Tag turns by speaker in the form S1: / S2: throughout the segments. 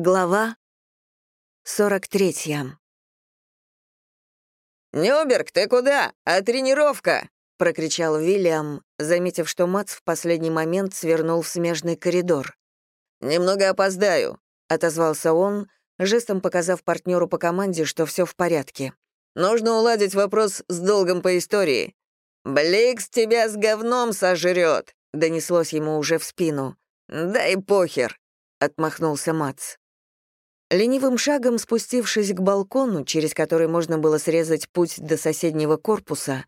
S1: Глава 43.
S2: «Нюберг, ты куда? А тренировка?»
S1: — прокричал Вильям, заметив, что Мац в последний момент свернул в смежный коридор.
S2: «Немного опоздаю», —
S1: отозвался он, жестом показав партнеру по команде, что все в порядке.
S2: «Нужно уладить вопрос с долгом по истории». «Бликс тебя с говном сожрет», — донеслось ему уже в спину. «Да и похер», — отмахнулся Мац.
S1: Ленивым шагом спустившись к балкону, через который можно было срезать путь до соседнего корпуса,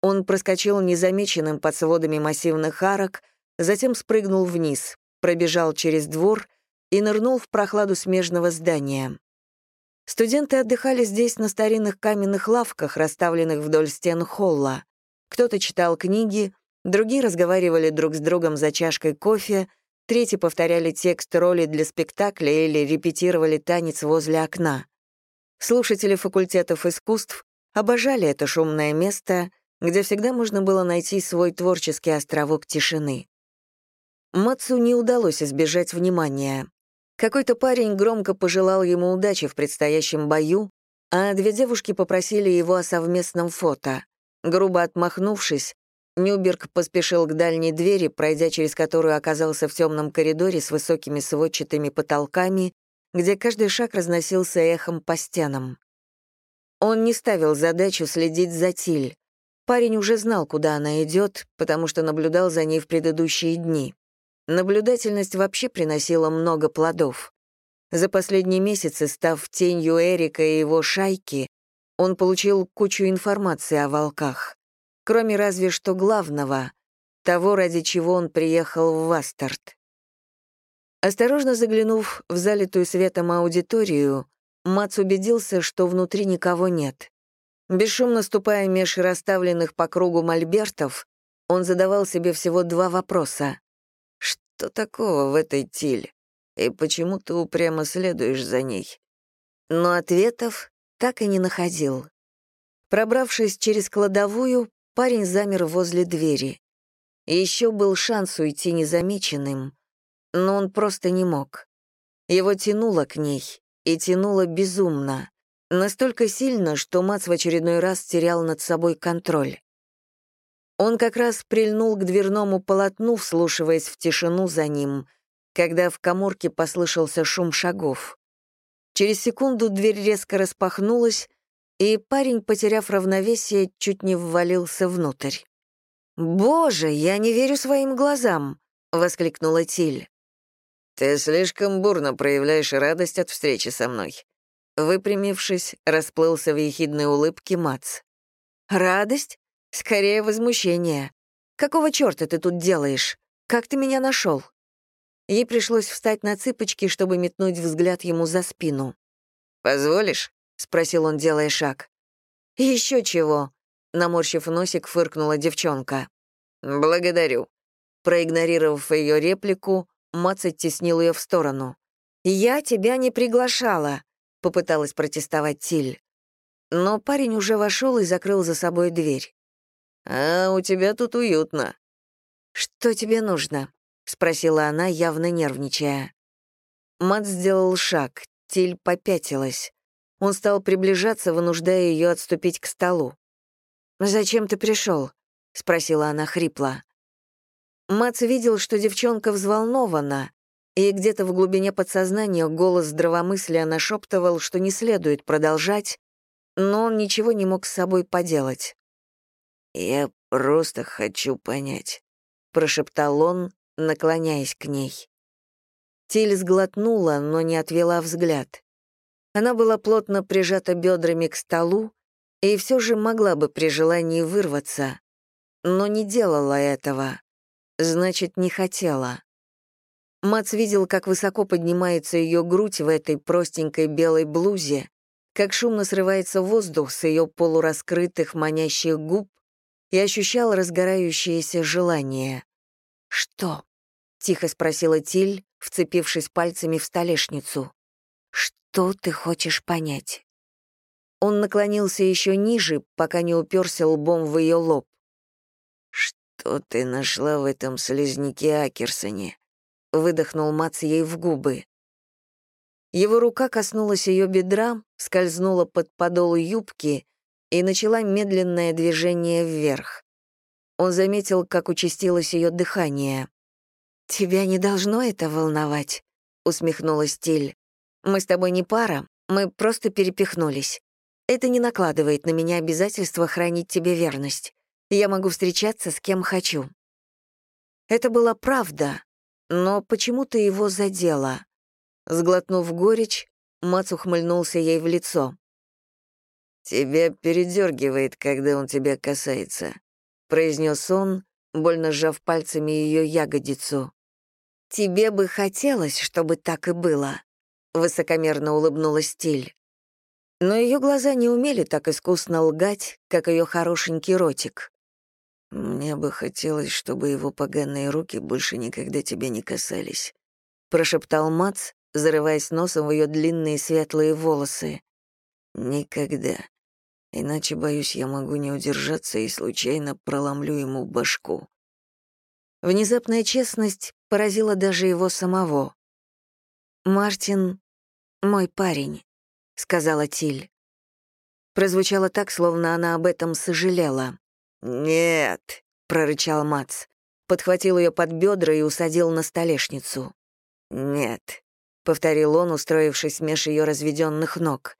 S1: он проскочил незамеченным под сводами массивных арок, затем спрыгнул вниз, пробежал через двор и нырнул в прохладу смежного здания. Студенты отдыхали здесь на старинных каменных лавках, расставленных вдоль стен холла. Кто-то читал книги, другие разговаривали друг с другом за чашкой кофе, Третьи повторяли текст роли для спектакля или репетировали танец возле окна. Слушатели факультетов искусств обожали это шумное место, где всегда можно было найти свой творческий островок тишины. Мацу не удалось избежать внимания. Какой-то парень громко пожелал ему удачи в предстоящем бою, а две девушки попросили его о совместном фото. Грубо отмахнувшись, Нюберг поспешил к дальней двери, пройдя через которую оказался в темном коридоре с высокими сводчатыми потолками, где каждый шаг разносился эхом по стенам. Он не ставил задачу следить за Тиль. Парень уже знал, куда она идет, потому что наблюдал за ней в предыдущие дни. Наблюдательность вообще приносила много плодов. За последние месяцы, став тенью Эрика и его шайки, он получил кучу информации о волках кроме разве что главного, того, ради чего он приехал в Вастерт. Осторожно заглянув в залитую светом аудиторию, Мац убедился, что внутри никого нет. Бесшумно ступая меж расставленных по кругу мольбертов, он задавал себе всего два вопроса. «Что такого в этой тиль? И почему ты упрямо следуешь за ней?» Но ответов так и не находил. Пробравшись через кладовую, Парень замер возле двери. Еще был шанс уйти незамеченным, но он просто не мог. Его тянуло к ней, и тянуло безумно, настолько сильно, что Мац в очередной раз терял над собой контроль. Он как раз прильнул к дверному полотну, вслушиваясь в тишину за ним, когда в коморке послышался шум шагов. Через секунду дверь резко распахнулась, и парень, потеряв равновесие, чуть не ввалился внутрь. «Боже, я не верю своим глазам!» — воскликнула Тиль.
S2: «Ты слишком бурно проявляешь радость от встречи со мной».
S1: Выпрямившись, расплылся в ехидной улыбке Мац. «Радость? Скорее возмущение. Какого черта ты тут делаешь? Как ты меня нашел?» Ей пришлось встать на цыпочки, чтобы метнуть взгляд ему за спину.
S2: «Позволишь?»
S1: — спросил он, делая шаг. Еще чего?» — наморщив носик, фыркнула девчонка.
S2: «Благодарю».
S1: Проигнорировав ее реплику, Мац оттеснил ее в сторону. «Я тебя не приглашала», — попыталась протестовать Тиль. Но парень уже вошел и закрыл за собой дверь.
S2: «А у тебя тут уютно».
S1: «Что тебе нужно?» — спросила она, явно нервничая. Мат сделал шаг, Тиль попятилась. Он стал приближаться, вынуждая ее отступить к столу. «Зачем ты пришел?» — спросила она хрипло. Мац видел, что девчонка взволнована, и где-то в глубине подсознания голос здравомыслия нашептывал, что не следует продолжать, но он ничего не мог с собой поделать.
S2: «Я просто хочу понять», — прошептал он, наклоняясь к ней.
S1: Тиль сглотнула, но не отвела взгляд. Она была плотно прижата бедрами к столу и все же могла бы при желании вырваться, но не делала этого. Значит, не хотела. Мац видел, как высоко поднимается ее грудь в этой простенькой белой блузе, как шумно срывается воздух с ее полураскрытых манящих губ и ощущал разгорающееся желание. «Что?» — тихо спросила Тиль, вцепившись пальцами в столешницу. Что ты хочешь понять?» Он наклонился еще ниже, пока не уперся лбом в ее лоб.
S2: «Что ты нашла в этом слизняке Акерсоне?»
S1: — выдохнул Мац ей в губы. Его рука коснулась ее бедра, скользнула под подол юбки и начала медленное движение вверх. Он заметил, как участилось ее дыхание. «Тебя не должно это волновать», — усмехнулась Тиль. «Мы с тобой не пара, мы просто перепихнулись. Это не накладывает на меня обязательства хранить тебе верность. Я могу встречаться с кем хочу». Это была правда, но почему-то его задело. Сглотнув горечь, Мац ухмыльнулся ей в лицо.
S2: «Тебя передергивает, когда он тебя касается», — произнес он, больно сжав пальцами ее ягодицу.
S1: «Тебе бы хотелось, чтобы так и было», — высокомерно улыбнулась Стиль. Но ее глаза не умели так искусно лгать, как ее хорошенький ротик.
S2: «Мне бы хотелось, чтобы его поганые руки больше никогда тебя не касались», — прошептал Мац, зарываясь носом в ее длинные светлые волосы. «Никогда. Иначе, боюсь, я могу не удержаться и случайно проломлю ему башку».
S1: Внезапная честность поразила даже его самого. «Мартин — мой парень», — сказала Тиль. Прозвучало так, словно она об этом сожалела.
S2: «Нет», —
S1: прорычал Мац. Подхватил ее под бедра и усадил на столешницу.
S2: «Нет», —
S1: повторил он, устроившись меж ее разведенных ног.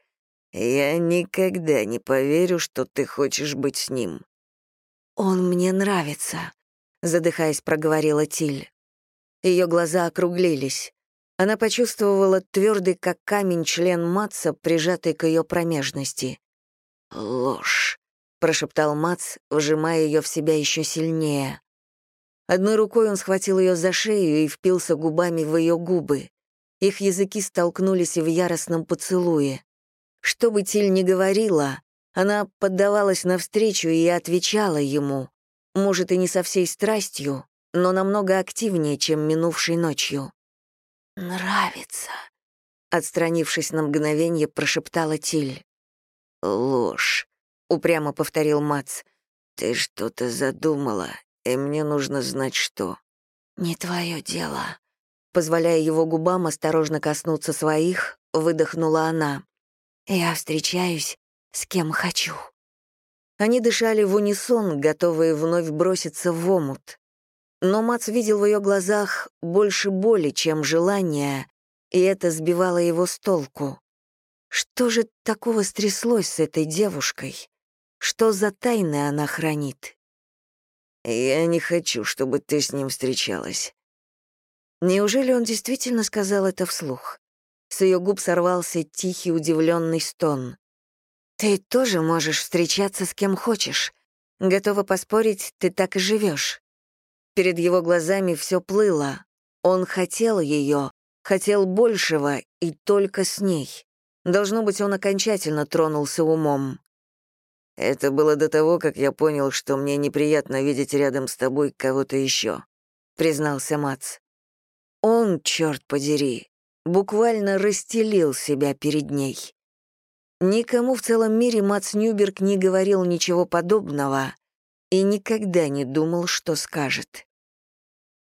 S2: «Я никогда не поверю, что ты хочешь быть с ним».
S1: «Он мне нравится», — задыхаясь, проговорила Тиль. Ее глаза округлились. Она почувствовала твердый, как камень, член Матса, прижатый к ее промежности.
S2: «Ложь», —
S1: прошептал Мац, вжимая ее в себя еще сильнее. Одной рукой он схватил ее за шею и впился губами в ее губы. Их языки столкнулись в яростном поцелуе. Что бы Тиль ни говорила, она поддавалась навстречу и отвечала ему, может, и не со всей страстью, но намного активнее, чем минувшей ночью. «Нравится», — отстранившись на мгновение, прошептала Тиль.
S2: «Ложь», — упрямо повторил Мац. «Ты что-то задумала, и мне нужно знать, что».
S1: «Не твое дело». Позволяя его губам осторожно коснуться своих, выдохнула она. «Я встречаюсь с кем хочу». Они дышали в унисон, готовые вновь броситься в омут. Но Мац видел в ее глазах больше боли, чем желания, и это сбивало его с толку. Что же такого стряслось с этой девушкой? Что за тайны она хранит?
S2: «Я не хочу, чтобы ты с ним встречалась».
S1: Неужели он действительно сказал это вслух? С ее губ сорвался тихий удивленный стон. «Ты тоже можешь встречаться с кем хочешь. Готова поспорить, ты так и живешь. Перед его глазами все плыло. Он хотел ее, хотел большего и только с ней. Должно быть, он окончательно тронулся умом.
S2: Это было до того, как я понял, что мне неприятно видеть рядом с тобой кого-то еще, признался Мац.
S1: Он, черт подери, буквально расстелил себя перед ней. Никому в целом мире Мац Нюберг не говорил ничего подобного и никогда не думал, что скажет.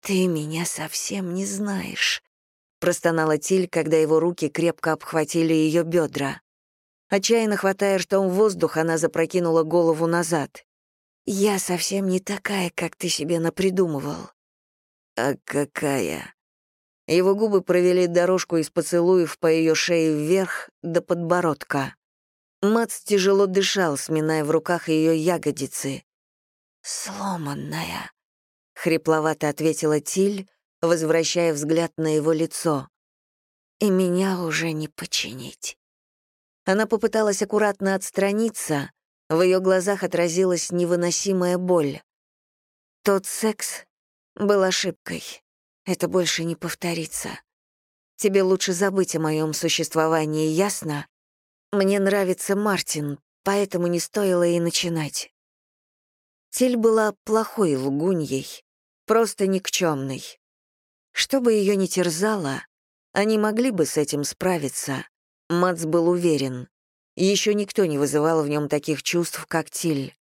S1: «Ты меня совсем не знаешь», — простонала Тиль, когда его руки крепко обхватили ее бедра. Отчаянно хватая ртом воздух, она запрокинула голову назад. «Я совсем не такая, как ты себе напридумывал».
S2: «А какая?»
S1: Его губы провели дорожку из поцелуев по ее шее вверх до подбородка. Мац тяжело дышал, сминая в руках ее ягодицы. «Сломанная», — хрипловато ответила Тиль, возвращая взгляд на его лицо. «И меня уже не починить». Она попыталась аккуратно отстраниться, в ее глазах отразилась невыносимая боль. Тот секс был ошибкой. Это больше не повторится. Тебе лучше забыть о моем существовании, ясно? Мне нравится Мартин, поэтому не стоило и начинать. Тиль была плохой лгуньей, просто никчемной. Что бы ее ни терзало, они могли бы с этим справиться. Мац был уверен. Еще никто не вызывал в нем таких чувств, как Тиль.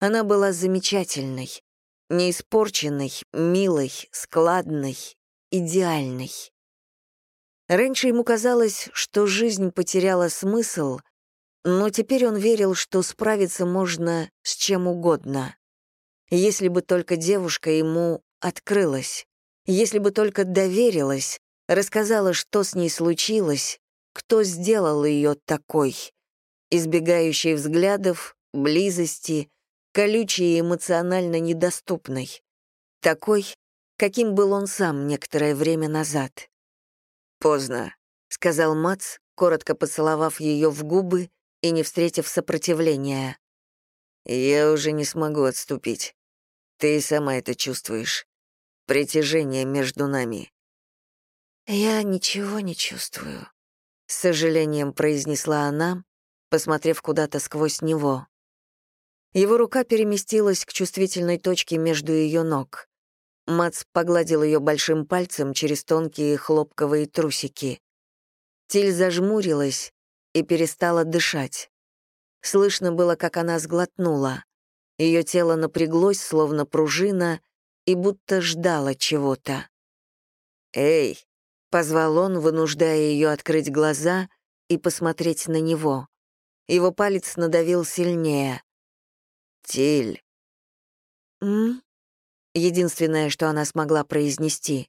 S1: Она была замечательной, неиспорченной, милой, складной, идеальной. Раньше ему казалось, что жизнь потеряла смысл, но теперь он верил, что справиться можно с чем угодно. Если бы только девушка ему открылась, если бы только доверилась, рассказала, что с ней случилось, кто сделал ее такой, избегающей взглядов, близости, колючей и эмоционально недоступной, такой, каким был он сам некоторое время назад. «Поздно», — сказал Мац, коротко поцеловав ее в губы и не встретив сопротивления. «Я уже не смогу отступить. Ты и сама это чувствуешь. Притяжение между нами». «Я ничего не чувствую», — с сожалением произнесла она, посмотрев куда-то сквозь него. Его рука переместилась к чувствительной точке между ее ног. Мац погладил ее большим пальцем через тонкие хлопковые трусики. Тиль зажмурилась и перестала дышать. Слышно было, как она сглотнула. Ее тело напряглось, словно пружина, и будто ждало чего-то. «Эй!» Позвал он, вынуждая ее открыть глаза и посмотреть на него. Его палец надавил сильнее. «Тиль». «М?» Единственное, что она смогла произнести.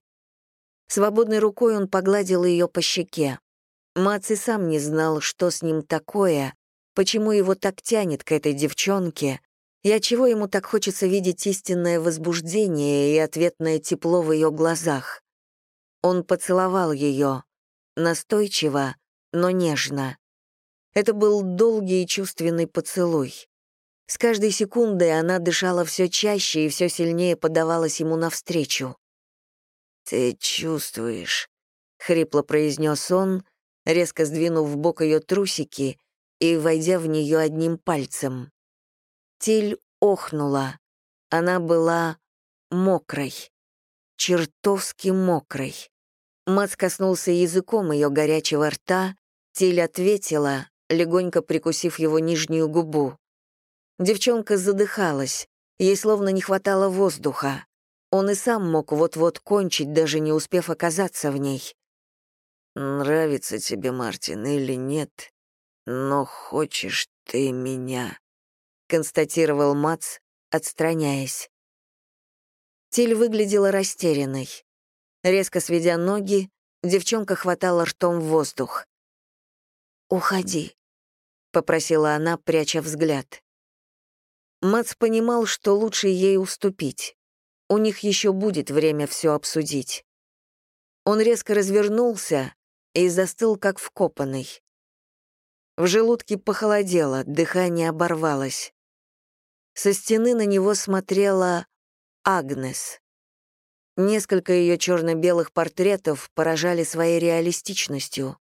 S1: Свободной рукой он погладил ее по щеке. Мац и сам не знал, что с ним такое, почему его так тянет к этой девчонке, и отчего ему так хочется видеть истинное возбуждение и ответное тепло в ее глазах. Он поцеловал ее, настойчиво, но нежно. Это был долгий и чувственный поцелуй. С каждой секундой она дышала все чаще и все сильнее подавалась ему навстречу. «Ты чувствуешь», — хрипло произнес он, резко сдвинув в бок ее трусики и войдя в нее одним пальцем. Тиль охнула. Она была мокрой, чертовски мокрой. Мац коснулся языком ее горячего рта, Тиль ответила, легонько прикусив его нижнюю губу. Девчонка задыхалась, ей словно не хватало воздуха. Он и сам мог вот-вот кончить, даже не успев оказаться в ней. «Нравится тебе, Мартин, или нет, но хочешь ты меня», — констатировал Мац, отстраняясь. Тиль выглядела растерянной. Резко сведя ноги, девчонка хватала ртом в воздух. «Уходи», — попросила она, пряча взгляд. Мац понимал, что лучше ей уступить. У них еще будет время все обсудить. Он резко развернулся и застыл, как вкопанный. В желудке похолодело, дыхание оборвалось. Со стены на него смотрела Агнес. Несколько ее черно-белых портретов поражали своей реалистичностью.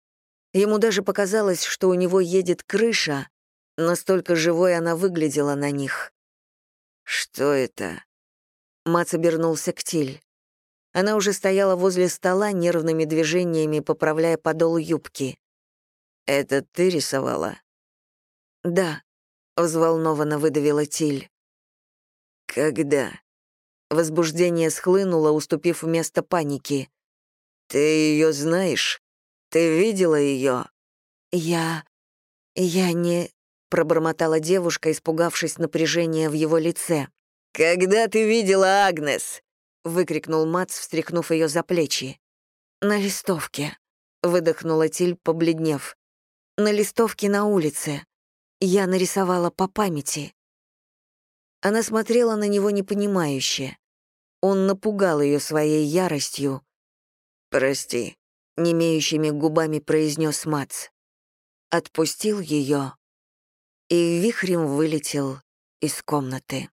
S1: Ему даже показалось, что у него едет крыша, настолько живой она выглядела на них. «Что это?» Мац обернулся к Тиль. Она уже стояла возле стола, нервными движениями поправляя подол юбки. «Это ты рисовала?» «Да», — взволнованно выдавила Тиль. «Когда?» Возбуждение схлынуло, уступив место паники. «Ты ее знаешь? Ты видела ее?» «Я... я не...» — пробормотала девушка, испугавшись напряжения в его лице. «Когда ты видела Агнес?» — выкрикнул Мац, встряхнув ее за плечи. «На листовке», — выдохнула Тиль, побледнев. «На листовке на улице. Я нарисовала по памяти». Она смотрела на него непонимающе. Он напугал ее своей яростью. «Прости», — немеющими губами произнес Мац. Отпустил ее и вихрем вылетел из комнаты.